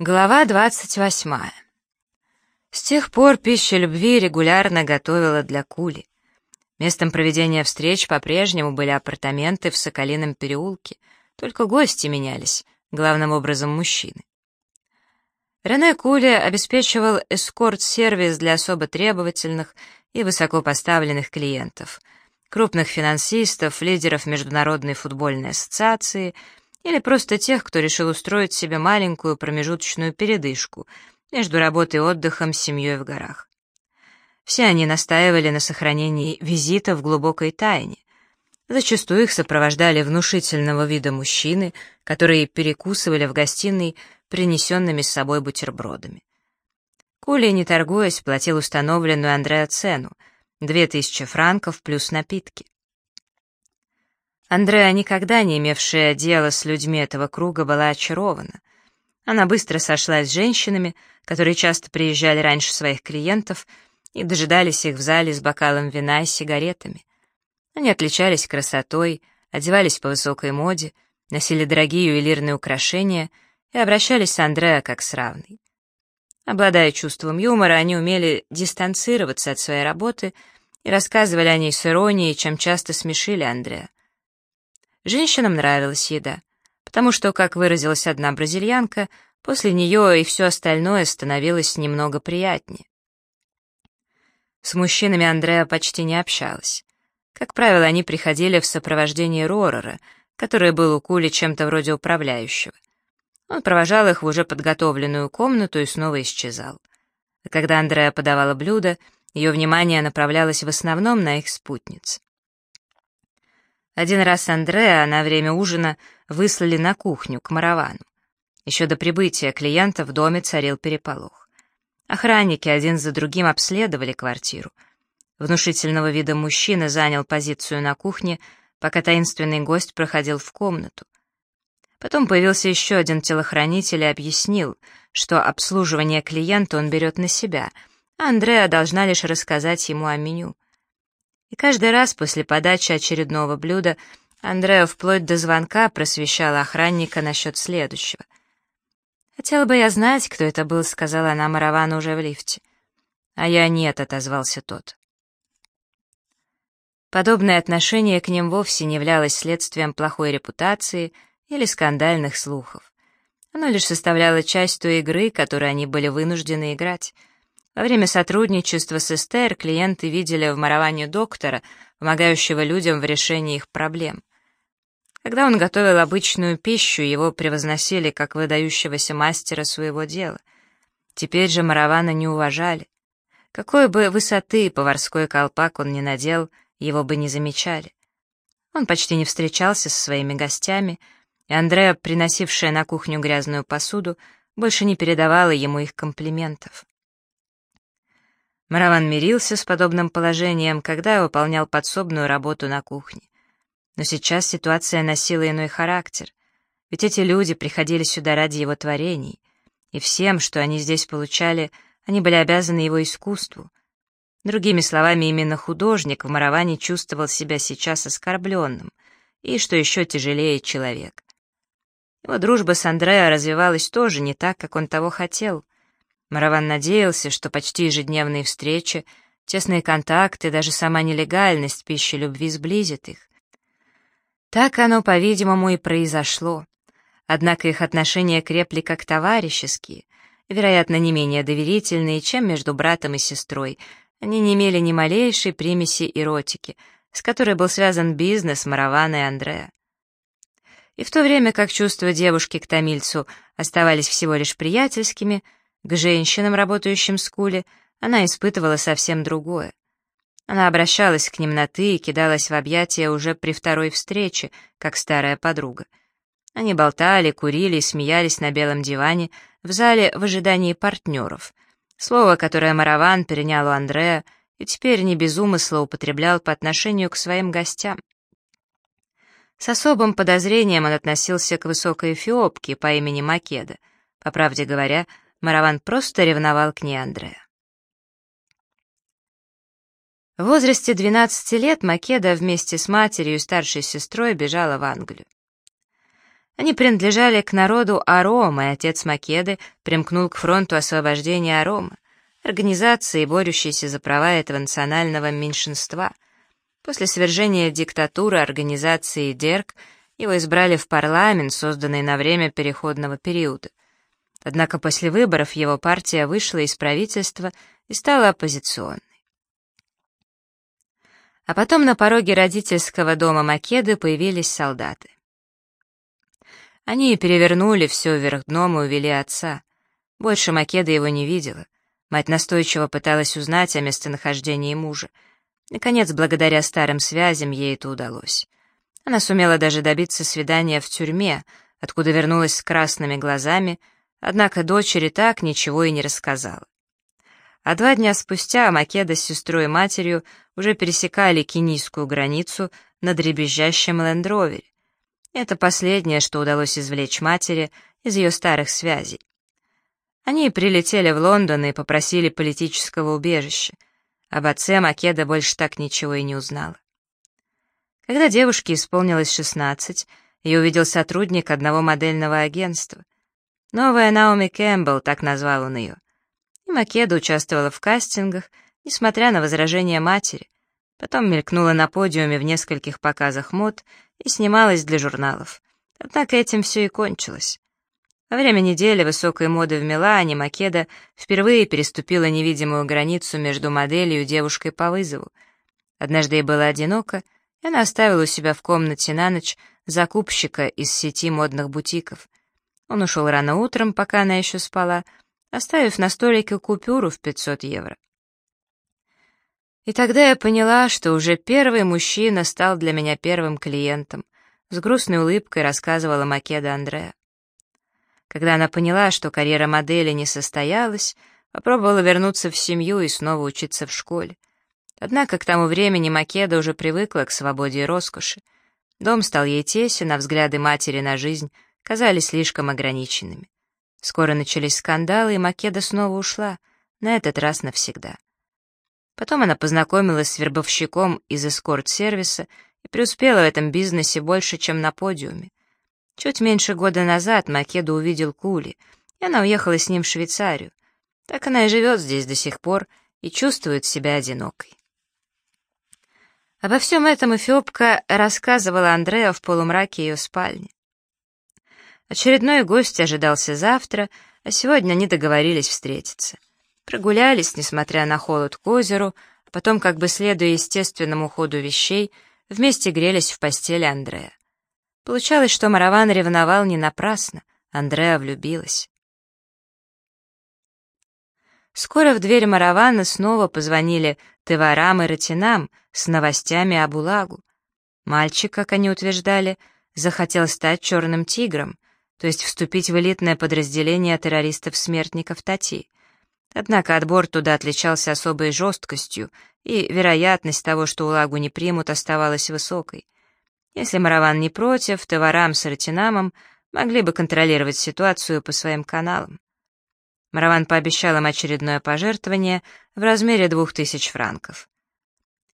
Глава двадцать восьмая. С тех пор пища любви регулярно готовила для Кули. Местом проведения встреч по-прежнему были апартаменты в Соколином переулке, только гости менялись, главным образом мужчины. Рене Кули обеспечивал эскорт-сервис для особо требовательных и высокопоставленных клиентов, крупных финансистов, лидеров Международной футбольной ассоциации — или просто тех, кто решил устроить себе маленькую промежуточную передышку между работой и отдыхом с семьей в горах. Все они настаивали на сохранении визита в глубокой тайне. Зачастую их сопровождали внушительного вида мужчины, которые перекусывали в гостиной принесенными с собой бутербродами. Кули, не торгуясь, платил установленную Андреа цену — 2000 франков плюс напитки. Андреа, никогда не имевшая дела с людьми этого круга, была очарована. Она быстро сошлась с женщинами, которые часто приезжали раньше своих клиентов и дожидались их в зале с бокалом вина и сигаретами. Они отличались красотой, одевались по высокой моде, носили дорогие ювелирные украшения и обращались с Андреа как с равной. Обладая чувством юмора, они умели дистанцироваться от своей работы и рассказывали о ней с иронией, чем часто смешили Андреа. Женщинам нравилась еда, потому что, как выразилась одна бразильянка, после нее и все остальное становилось немного приятнее. С мужчинами Андреа почти не общалась. Как правило, они приходили в сопровождении Ророра, который был у Кули чем-то вроде управляющего. Он провожал их в уже подготовленную комнату и снова исчезал. А когда Андреа подавала блюдо, ее внимание направлялось в основном на их спутниц. Один раз Андреа на время ужина выслали на кухню, к Маравану. Еще до прибытия клиента в доме царил переполох. Охранники один за другим обследовали квартиру. Внушительного вида мужчина занял позицию на кухне, пока таинственный гость проходил в комнату. Потом появился еще один телохранитель и объяснил, что обслуживание клиента он берет на себя, а Андреа должна лишь рассказать ему о меню. И каждый раз после подачи очередного блюда Андрео вплоть до звонка просвещал охранника насчет следующего. «Хотела бы я знать, кто это был», — сказала она Маравану уже в лифте. «А я нет», — отозвался тот. Подобное отношение к ним вовсе не являлось следствием плохой репутации или скандальных слухов. Оно лишь составляло часть той игры, которую они были вынуждены играть — во время сотрудничества с Эстер клиенты видели в Мараване доктора, помогающего людям в решении их проблем. Когда он готовил обычную пищу, его превозносили как выдающегося мастера своего дела. Теперь же Маравана не уважали. Какой бы высоты поварской колпак он ни надел, его бы не замечали. Он почти не встречался со своими гостями, и Андреа, приносившая на кухню грязную посуду, больше не передавала ему их комплиментов. Мараван мирился с подобным положением, когда выполнял подсобную работу на кухне. Но сейчас ситуация носила иной характер, ведь эти люди приходили сюда ради его творений, и всем, что они здесь получали, они были обязаны его искусству. Другими словами, именно художник в Мараване чувствовал себя сейчас оскорбленным, и, что еще тяжелее, человек. Его дружба с Андреа развивалась тоже не так, как он того хотел — Мараван надеялся, что почти ежедневные встречи, тесные контакты, даже сама нелегальность пищи любви сблизит их. Так оно, по-видимому, и произошло. Однако их отношения крепли как товарищеские, вероятно, не менее доверительные, чем между братом и сестрой. Они не имели ни малейшей примеси эротики, с которой был связан бизнес Маравана и Андрея. И в то время как чувства девушки к Томильцу оставались всего лишь приятельскими — к женщинам, работающим в скуле, она испытывала совсем другое. Она обращалась к ним на «ты» и кидалась в объятия уже при второй встрече, как старая подруга. Они болтали, курили и смеялись на белом диване в зале в ожидании партнеров. Слово, которое Мараван перенял у Андрея, и теперь не без умысла употреблял по отношению к своим гостям. С особым подозрением он относился к высокой эфиопке по имени Македа. По правде говоря, Мараван просто ревновал к ней Андрея. В возрасте 12 лет Македа вместе с матерью и старшей сестрой бежала в Англию. Они принадлежали к народу Арома, и отец Македы примкнул к фронту освобождения Арома, организации, борющейся за права этого национального меньшинства. После свержения диктатуры организации Дерк его избрали в парламент, созданный на время переходного периода. Однако после выборов его партия вышла из правительства и стала оппозиционной. А потом на пороге родительского дома Македы появились солдаты. Они перевернули все вверх дном и увели отца. Больше Македа его не видела. Мать настойчиво пыталась узнать о местонахождении мужа. Наконец, благодаря старым связям, ей это удалось. Она сумела даже добиться свидания в тюрьме, откуда вернулась с красными глазами, однако дочери так ничего и не рассказала. А два дня спустя Македа с сестрой и матерью уже пересекали кенийскую границу на дребезжащем лендровере. Это последнее, что удалось извлечь матери из ее старых связей. Они прилетели в Лондон и попросили политического убежища. Об отце Македа больше так ничего и не узнала. Когда девушке исполнилось 16, ее увидел сотрудник одного модельного агентства. Новая Наоми Кэмпбелл, так назвал он ее. И Македа участвовала в кастингах, несмотря на возражения матери. Потом мелькнула на подиуме в нескольких показах мод и снималась для журналов. Однако этим все и кончилось. Во время недели высокой моды в Милане Македа впервые переступила невидимую границу между моделью и девушкой по вызову. Однажды ей было одиноко, и она оставила у себя в комнате на ночь закупщика из сети модных бутиков. Он ушел рано утром, пока она еще спала, оставив на столике купюру в 500 евро. И тогда я поняла, что уже первый мужчина стал для меня первым клиентом, с грустной улыбкой рассказывала Македа Андреа. Когда она поняла, что карьера модели не состоялась, попробовала вернуться в семью и снова учиться в школе. Однако к тому времени Македа уже привыкла к свободе и роскоши. Дом стал ей тесен, а взгляды матери на жизнь казались слишком ограниченными. Скоро начались скандалы, и Македа снова ушла, на этот раз навсегда. Потом она познакомилась с вербовщиком из эскорт-сервиса и преуспела в этом бизнесе больше, чем на подиуме. Чуть меньше года назад Македу увидел Кули, и она уехала с ним в Швейцарию. Так она и живет здесь до сих пор и чувствует себя одинокой. Обо всем этом Эфиопка рассказывала Андреа в полумраке ее спальни. Очередной гость ожидался завтра, а сегодня они договорились встретиться. Прогулялись, несмотря на холод, к озеру, а потом, как бы следуя естественному ходу вещей, вместе грелись в постели Андрея. Получалось, что Мараван ревновал не напрасно, Андреа влюбилась. Скоро в дверь Маравана снова позвонили Теварам и Ратинам с новостями об Улагу. Мальчик, как они утверждали, захотел стать черным тигром, то есть вступить в элитное подразделение террористов-смертников Тати. Однако отбор туда отличался особой жесткостью, и вероятность того, что Улагу не примут, оставалась высокой. Если Мараван не против, Таварам с Ратинамом могли бы контролировать ситуацию по своим каналам. Мараван пообещал им очередное пожертвование в размере двух тысяч франков.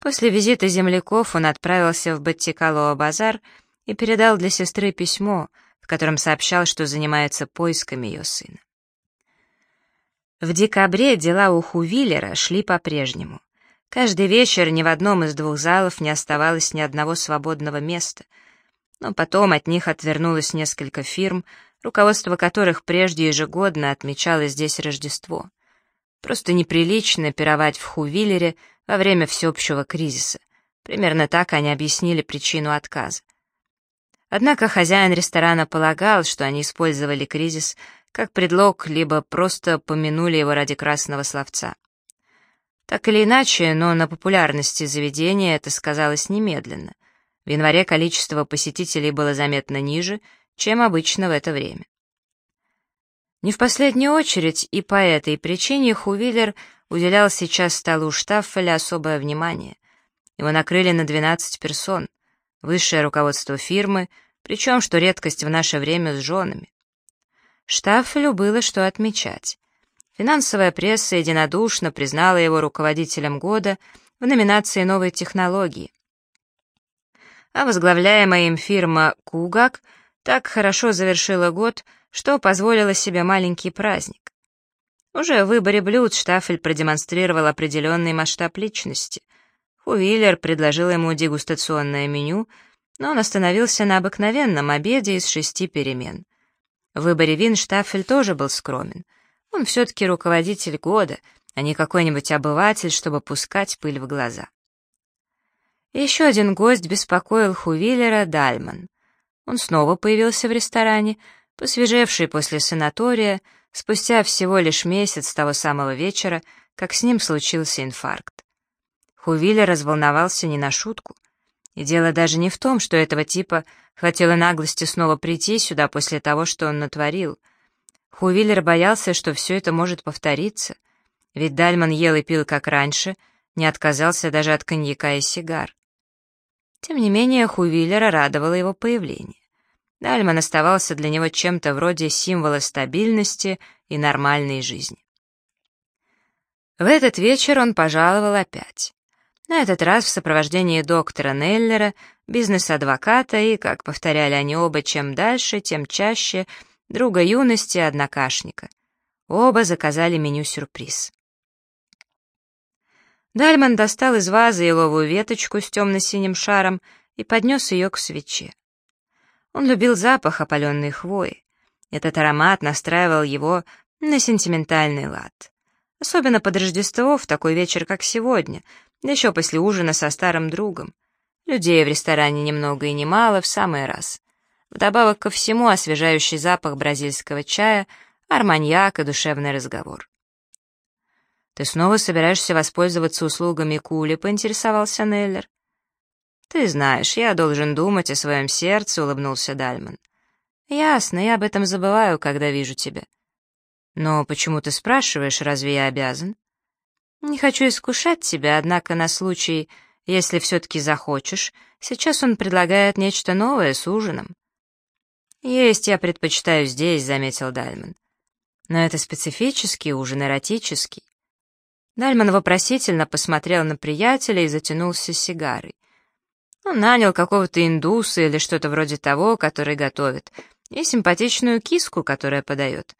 После визита земляков он отправился в Баттикалоа-базар и передал для сестры письмо, в котором сообщал, что занимается поисками ее сына. В декабре дела у Хувиллера шли по-прежнему. Каждый вечер ни в одном из двух залов не оставалось ни одного свободного места. Но потом от них отвернулось несколько фирм, руководство которых прежде ежегодно отмечало здесь Рождество. Просто неприлично пировать в Хувиллере во время всеобщего кризиса. Примерно так они объяснили причину отказа. Однако хозяин ресторана полагал, что они использовали кризис как предлог, либо просто помянули его ради красного словца. Так или иначе, но на популярности заведения это сказалось немедленно. В январе количество посетителей было заметно ниже, чем обычно в это время. Не в последнюю очередь и по этой причине Хувиллер уделял сейчас столу Штаффеля особое внимание. Его накрыли на 12 персон, высшее руководство фирмы, причем, что редкость в наше время, с женами. Штаффелю было что отмечать. Финансовая пресса единодушно признала его руководителем года в номинации «Новые технологии». А возглавляемая им фирма «Кугак» так хорошо завершила год, что позволила себе маленький праздник. Уже в выборе блюд Штафель продемонстрировал определенный масштаб личности. Хувиллер предложил ему дегустационное меню, но он остановился на обыкновенном обеде из шести перемен. В выборе вин Штафель тоже был скромен. Он все-таки руководитель года, а не какой-нибудь обыватель, чтобы пускать пыль в глаза. еще один гость беспокоил Хувиллера Дальман. Он снова появился в ресторане, посвежевший после санатория, спустя всего лишь месяц того самого вечера, как с ним случился инфаркт. Хувиллер разволновался не на шутку. И дело даже не в том, что этого типа хватило наглости снова прийти сюда после того, что он натворил. Хувиллер боялся, что все это может повториться, ведь Дальман ел и пил как раньше, не отказался даже от коньяка и сигар. Тем не менее, Хувиллера радовало его появление. Дальман оставался для него чем-то вроде символа стабильности и нормальной жизни. В этот вечер он пожаловал опять. На этот раз в сопровождении доктора Неллера, бизнес-адвоката и, как повторяли они оба, чем дальше, тем чаще, друга юности однокашника. Оба заказали меню-сюрприз. Дальман достал из вазы еловую веточку с темно-синим шаром и поднес ее к свече. Он любил запах опаленной хвои. Этот аромат настраивал его на сентиментальный лад. Особенно под Рождество, в такой вечер, как сегодня, да еще после ужина со старым другом. Людей в ресторане немного и немало, в самый раз. Вдобавок ко всему освежающий запах бразильского чая, арманьяк и душевный разговор. «Ты снова собираешься воспользоваться услугами Кули?» — поинтересовался Неллер. «Ты знаешь, я должен думать о своем сердце», — улыбнулся Дальман. «Ясно, я об этом забываю, когда вижу тебя». «Но почему ты спрашиваешь, разве я обязан?» «Не хочу искушать тебя, однако на случай, если все-таки захочешь, сейчас он предлагает нечто новое с ужином». «Есть я предпочитаю здесь», — заметил Дальман. «Но это специфический ужин, эротический. Дальман вопросительно посмотрел на приятеля и затянулся сигарой. Он нанял какого-то индуса или что-то вроде того, который готовит, и симпатичную киску, которая подает.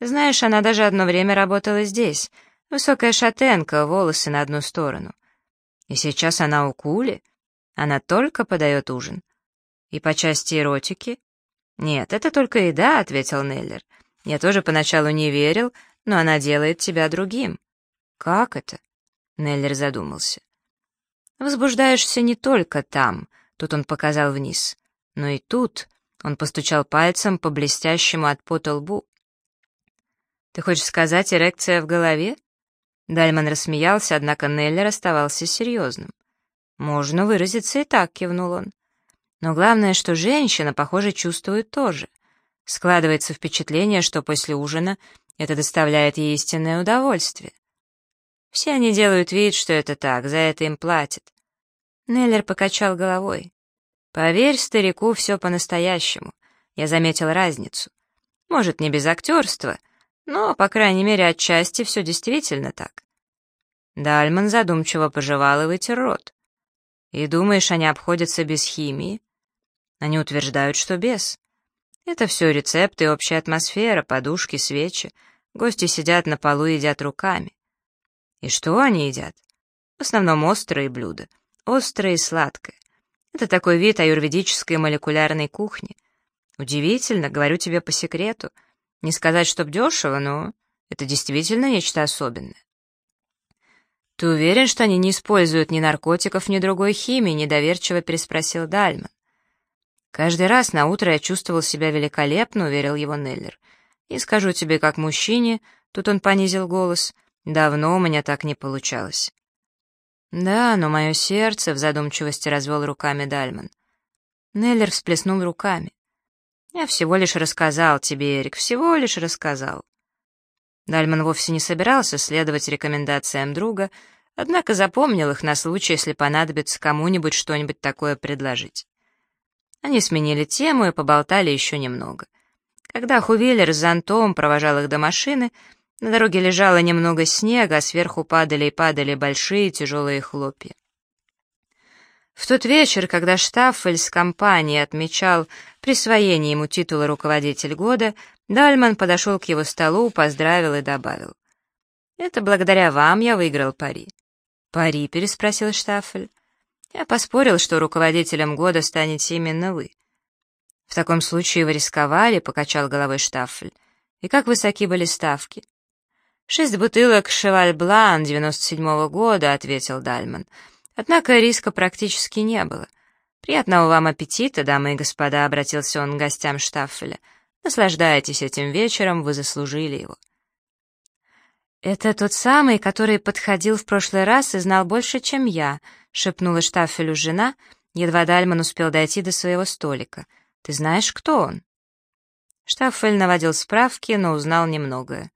Знаешь, она даже одно время работала здесь. Высокая шатенка, волосы на одну сторону. И сейчас она у Кули. Она только подает ужин. И по части эротики? Нет, это только еда, — ответил Неллер. Я тоже поначалу не верил, но она делает тебя другим. «Как это?» — Неллер задумался. «Возбуждаешься не только там», — тут он показал вниз, «но и тут», — он постучал пальцем по блестящему от пота лбу. «Ты хочешь сказать, эрекция в голове?» Дальман рассмеялся, однако Неллер оставался серьезным. «Можно выразиться и так», — кивнул он. «Но главное, что женщина, похоже, чувствует тоже. Складывается впечатление, что после ужина это доставляет ей истинное удовольствие. Все они делают вид, что это так, за это им платят. Неллер покачал головой. Поверь старику, все по-настоящему. Я заметил разницу. Может, не без актерства, но, по крайней мере, отчасти все действительно так. Дальман задумчиво пожевал и вытер рот. И думаешь, они обходятся без химии? Они утверждают, что без. Это все рецепты, общая атмосфера, подушки, свечи. Гости сидят на полу и едят руками. И что они едят? В основном острые блюда. Острое и сладкое. Это такой вид аюрведической молекулярной кухни. Удивительно, говорю тебе по секрету. Не сказать, чтоб дешево, но это действительно нечто особенное. «Ты уверен, что они не используют ни наркотиков, ни другой химии?» — недоверчиво переспросил Дальман. «Каждый раз на утро я чувствовал себя великолепно», — уверил его Неллер. «И скажу тебе, как мужчине», — тут он понизил голос, — Давно у меня так не получалось. Да, но мое сердце в задумчивости развел руками Дальман. Неллер всплеснул руками. Я всего лишь рассказал тебе, Эрик, всего лишь рассказал. Дальман вовсе не собирался следовать рекомендациям друга, однако запомнил их на случай, если понадобится кому-нибудь что-нибудь такое предложить. Они сменили тему и поболтали еще немного. Когда Хувиллер с зонтом провожал их до машины, на дороге лежало немного снега, а сверху падали и падали большие тяжелые хлопья. В тот вечер, когда Штаффель с компанией отмечал присвоение ему титула «Руководитель года», Дальман подошел к его столу, поздравил и добавил. «Это благодаря вам я выиграл пари». «Пари?» — переспросил Штаффель. «Я поспорил, что руководителем года станете именно вы». «В таком случае вы рисковали», — покачал головой Штаффель. «И как высоки были ставки?» «Шесть бутылок «Шеваль-Блан» 97-го года», — ответил Дальман. Однако риска практически не было. «Приятного вам аппетита, дамы и господа», — обратился он к гостям Штаффеля. «Наслаждайтесь этим вечером, вы заслужили его». «Это тот самый, который подходил в прошлый раз и знал больше, чем я», — шепнула Штаффелю жена, едва Дальман успел дойти до своего столика. «Ты знаешь, кто он?» Штаффель наводил справки, но узнал немногое.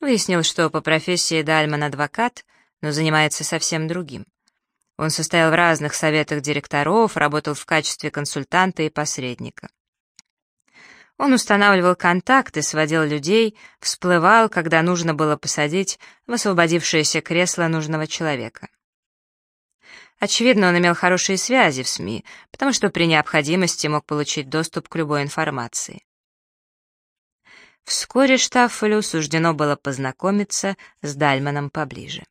Выяснил, что по профессии Дальман адвокат, но занимается совсем другим. Он состоял в разных советах директоров, работал в качестве консультанта и посредника. Он устанавливал контакты, сводил людей, всплывал, когда нужно было посадить в освободившееся кресло нужного человека. Очевидно, он имел хорошие связи в СМИ, потому что при необходимости мог получить доступ к любой информации. Вскоре Штаффелю суждено было познакомиться с Дальманом поближе.